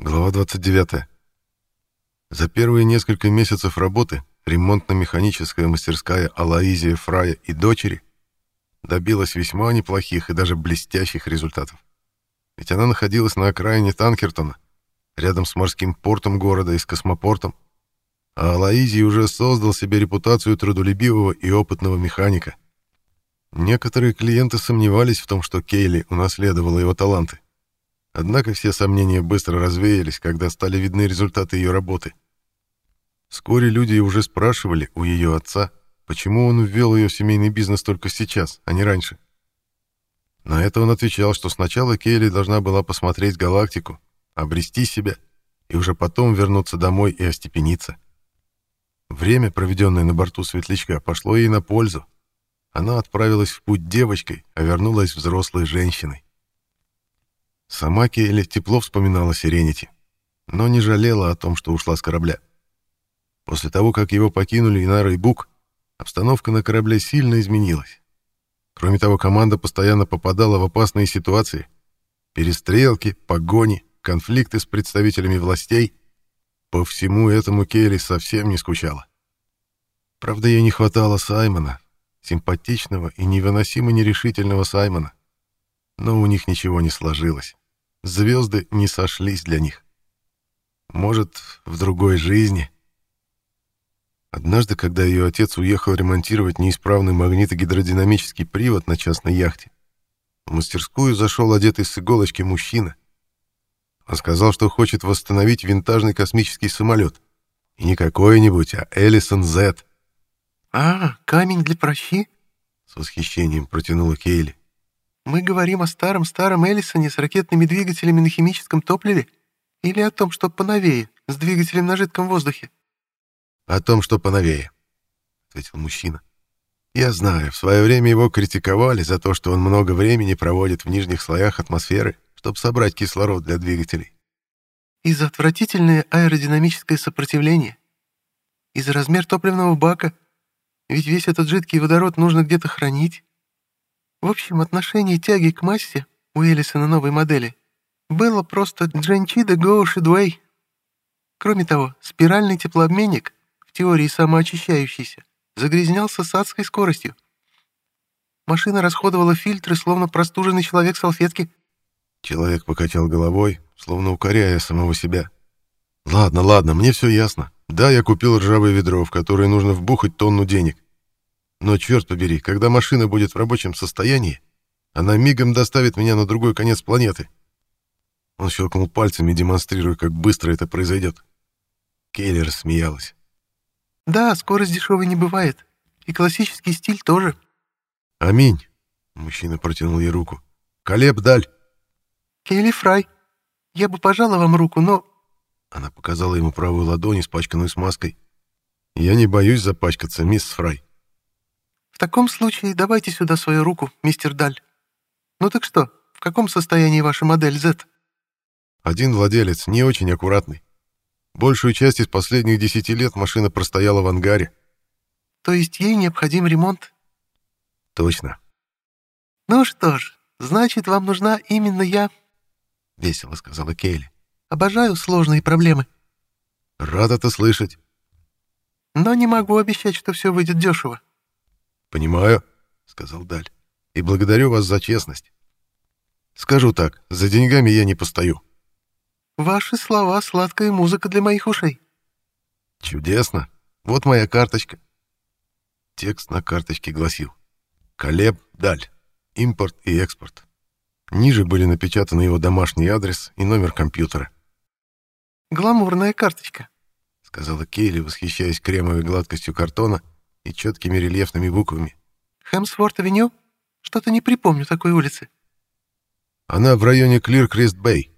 Глава 29. За первые несколько месяцев работы ремонтно-механическая мастерская Алаизия Фрая и дочери добилась весьма неплохих и даже блестящих результатов. Ведь она находилась на окраине Танкертона, рядом с морским портом города и с космопортом, а Алаизий уже создал себе репутацию трудолюбивого и опытного механика. Некоторые клиенты сомневались в том, что Кейли унаследовала его таланты. Однако все сомнения быстро развеялись, когда стали видны результаты ее работы. Вскоре люди уже спрашивали у ее отца, почему он ввел ее в семейный бизнес только сейчас, а не раньше. На это он отвечал, что сначала Кейли должна была посмотреть галактику, обрести себя и уже потом вернуться домой и остепениться. Время, проведенное на борту Светлячка, пошло ей на пользу. Она отправилась в путь девочкой, а вернулась взрослой женщиной. Сама Кейли тепло вспоминала Сиренити, но не жалела о том, что ушла с корабля. После того, как его покинули Инара и Бук, обстановка на корабле сильно изменилась. Кроме того, команда постоянно попадала в опасные ситуации. Перестрелки, погони, конфликты с представителями властей. По всему этому Кейли совсем не скучала. Правда, ей не хватало Саймона, симпатичного и невыносимо нерешительного Саймона. Но у них ничего не сложилось. Звезды не сошлись для них. Может, в другой жизни. Однажды, когда ее отец уехал ремонтировать неисправный магнитогидродинамический привод на частной яхте, в мастерскую зашел одетый с иголочки мужчина. Он сказал, что хочет восстановить винтажный космический самолет. И не какой-нибудь, а Эллисон Z. «А, камень для прощи?» — с восхищением протянула Кейли. Мы говорим о старом-старом Эллисоне с ракетными двигателями на химическом топливе или о том, что поновее, с двигателем на жидком воздухе? О том, что поновее, ответил мужчина. Я знаю, в свое время его критиковали за то, что он много времени проводит в нижних слоях атмосферы, чтобы собрать кислород для двигателей. Из-за отвратительное аэродинамическое сопротивление. Из-за размер топливного бака. Ведь весь этот жидкий водород нужно где-то хранить. В общем, отношение тяги к массе у Элисона новой модели было просто Джанчида Go Шидуэй. Кроме того, спиральный теплообменник, в теории самоочищающийся, загрязнялся с адской скоростью. Машина расходовала фильтры, словно простуженный человек салфетки. Человек покачал головой, словно укоряя самого себя. «Ладно, ладно, мне все ясно. Да, я купил ржавое ведро, в которое нужно вбухать тонну денег. Но, черт побери, когда машина будет в рабочем состоянии, она мигом доставит меня на другой конец планеты. Он щелкнул пальцами, демонстрируя, как быстро это произойдет. Кейли рассмеялась. «Да, скорость дешевой не бывает. И классический стиль тоже». «Аминь», — мужчина протянул ей руку. «Колеб, даль». «Кейли Фрай, я бы пожала вам руку, но...» Она показала ему правую ладонь, испачканную смазкой. «Я не боюсь запачкаться, мисс Фрай». «В таком случае давайте сюда свою руку, мистер Даль. Ну так что, в каком состоянии ваша модель Z?» Один владелец, не очень аккуратный. Большую часть из последних десяти лет машина простояла в ангаре. «То есть ей необходим ремонт?» «Точно». «Ну что ж, значит, вам нужна именно я», — весело сказала Кейли. «Обожаю сложные проблемы». «Рад это слышать». «Но не могу обещать, что все выйдет дешево». «Понимаю», — сказал Даль, — «и благодарю вас за честность. Скажу так, за деньгами я не постою». «Ваши слова — сладкая музыка для моих ушей». «Чудесно. Вот моя карточка». Текст на карточке гласил «Калеб Даль. Импорт и экспорт». Ниже были напечатаны его домашний адрес и номер компьютера. «Гламурная карточка», — сказала Кейли, восхищаясь кремовой гладкостью картона и четкими рельефными буквами. «Хэмсворт-авеню? Что-то не припомню такой улицы». «Она в районе Клир-Крест-Бэй».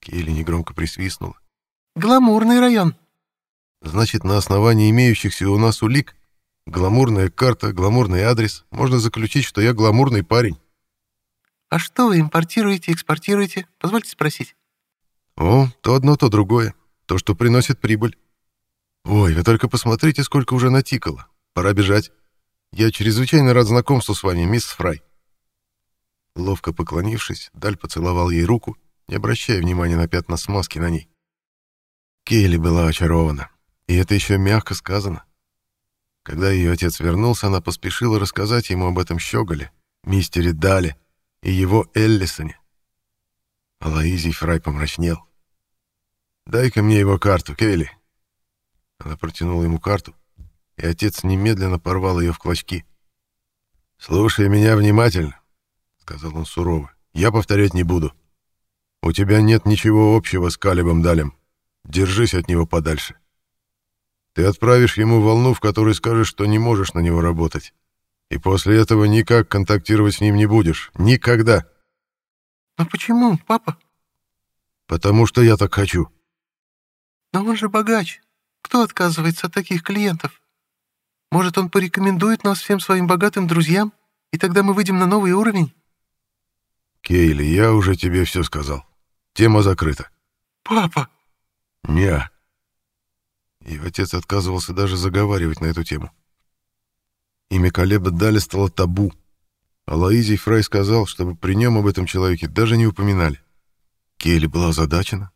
Кейли негромко присвистнула. «Гламурный район». «Значит, на основании имеющихся у нас улик, гламурная карта, гламурный адрес, можно заключить, что я гламурный парень». «А что вы импортируете, экспортируете? Позвольте спросить». «О, то одно, то другое. То, что приносит прибыль». «Ой, вы только посмотрите, сколько уже натикало. Пора бежать. Я чрезвычайно рад знакомству с вами, мисс Фрай». Ловко поклонившись, Даль поцеловал ей руку не обращая внимания на пятна смазки на ней. Кейли была очарована, и это еще мягко сказано. Когда ее отец вернулся, она поспешила рассказать ему об этом щеголе, мистере Дале и его Эллисоне. Алоизий Фрай помрачнел. «Дай-ка мне его карту, Кейли». Она протянула ему карту, и отец немедленно порвал ее в клочки. «Слушай меня внимательно», — сказал он сурово. «Я повторять не буду. У тебя нет ничего общего с Калибом Далем. Держись от него подальше. Ты отправишь ему волну, в которой скажешь, что не можешь на него работать. И после этого никак контактировать с ним не будешь. Никогда. Но почему, папа? Потому что я так хочу. Но он же богач. Кто отказывается от таких клиентов? Может, он порекомендует нас всем своим богатым друзьям, и тогда мы выйдем на новый уровень? Кейли, я уже тебе все сказал. Тема закрыта. Папа! Не. Ее отец отказывался даже заговаривать на эту тему. Имя Калеба Дали стало табу. А Лоизий Фрай сказал, чтобы при нем об этом человеке даже не упоминали. Кейли была озадачена,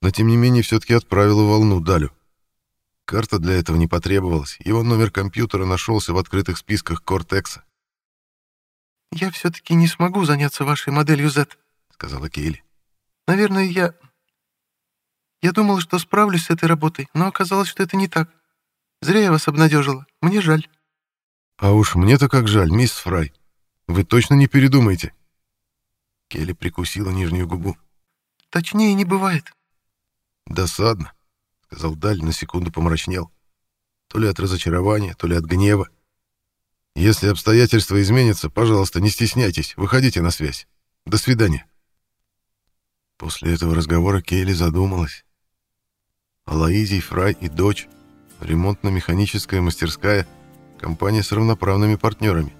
но тем не менее все-таки отправила волну Далю. Карта для этого не потребовалась, его номер компьютера нашелся в открытых списках Кортекса. «Я все-таки не смогу заняться вашей моделью Z», — сказала Кейли. «Наверное, я я думала, что справлюсь с этой работой, но оказалось, что это не так. Зря я вас обнадежила. Мне жаль». «А уж мне-то как жаль, мисс Фрай. Вы точно не передумаете?» Келли прикусила нижнюю губу. «Точнее не бывает». «Досадно», — сказал Даль, на секунду помрачнел. То ли от разочарования, то ли от гнева. «Если обстоятельства изменятся, пожалуйста, не стесняйтесь, выходите на связь. До свидания». После этого разговора Кейли задумалась. Алаизий, Фрай и дочь, ремонтно-механическая мастерская, компания с равноправными партнерами.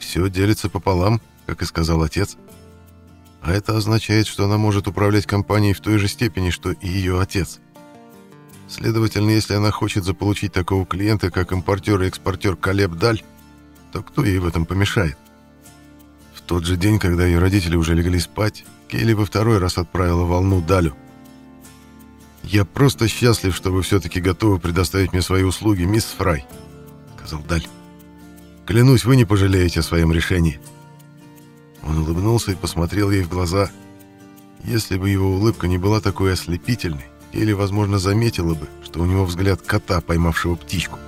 Все делится пополам, как и сказал отец. А это означает, что она может управлять компанией в той же степени, что и ее отец. Следовательно, если она хочет заполучить такого клиента, как импортер и экспортер Калеб Даль, то кто ей в этом помешает? В тот же день, когда ее родители уже легли спать, Кейли во второй раз отправила волну Далю. «Я просто счастлив, что вы все-таки готовы предоставить мне свои услуги, мисс Фрай», — сказал Даль. «Клянусь, вы не пожалеете о своем решении». Он улыбнулся и посмотрел ей в глаза. Если бы его улыбка не была такой ослепительной, Келли, возможно, заметила бы, что у него взгляд кота, поймавшего птичку.